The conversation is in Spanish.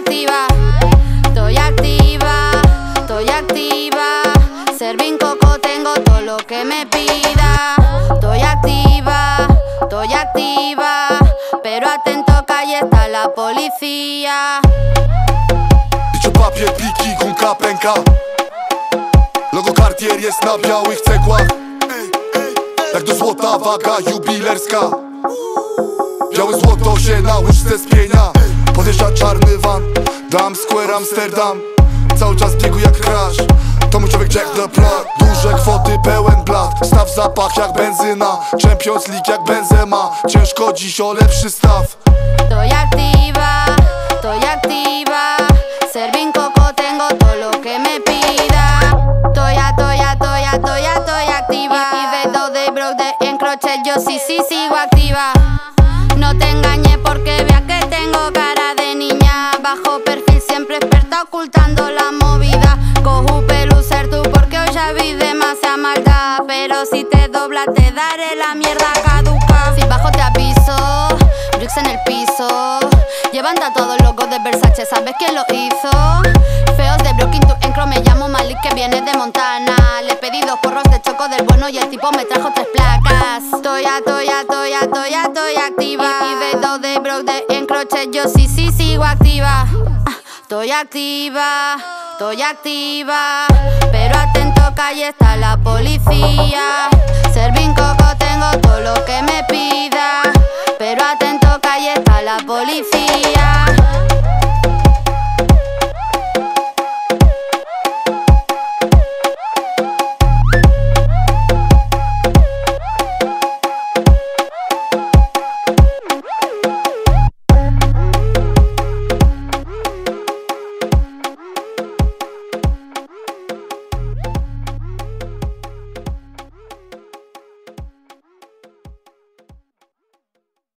activa, estoy activa, estoy activa. Servín coco, tengo todo lo que me pida. Estoy activa, estoy activa. Pero atento, calle está la policía. Picio papie, pliki, gumka, pęka. Logo Cartier jest na białych cegłach. Jak do złota waga jubilerska. Białe złoto się na łyżce spienia. Podjeżdża czarny van. Dam Square Amsterdam. Cały czas biegu jak crash. To mój człowiek Jack the Plug Duże kwoty, pełen blat. Staw zapach jak benzyna. Champions League jak Benzema. Ciężko dziś o lepszy staw. Estoy activa, estoy activa. Servin coco, tengo todo lo que me pida. Estoy a, estoy a, estoy a, estoy a, estoy activa. Y de do de broke de encroche, yo sí, sí sigo activa. No te engañes porque siempre experta ocultando la movida. Cojo pelucer tú porque hoy ya vi demasiada maldad. Pero si te dobla, te daré la mierda caduca. Si bajo, te aviso. Bricks en el piso. Llevando a todos locos de Versace, ¿sabes quién lo hizo? Feos de Brooklyn, tu encro, me llamo Malik que viene de Montana. Le pedí dos porros de choco del bueno y el tipo me trajo tres placas. Estoy estoy estoy estoy estoy activa. Y de dos de Brock de encroche, yo sí, sí sigo activa. Estoy activa, estoy activa, pero atento que está la policía. Servín coco tengo todo lo que me pida, pero atento que está la policía.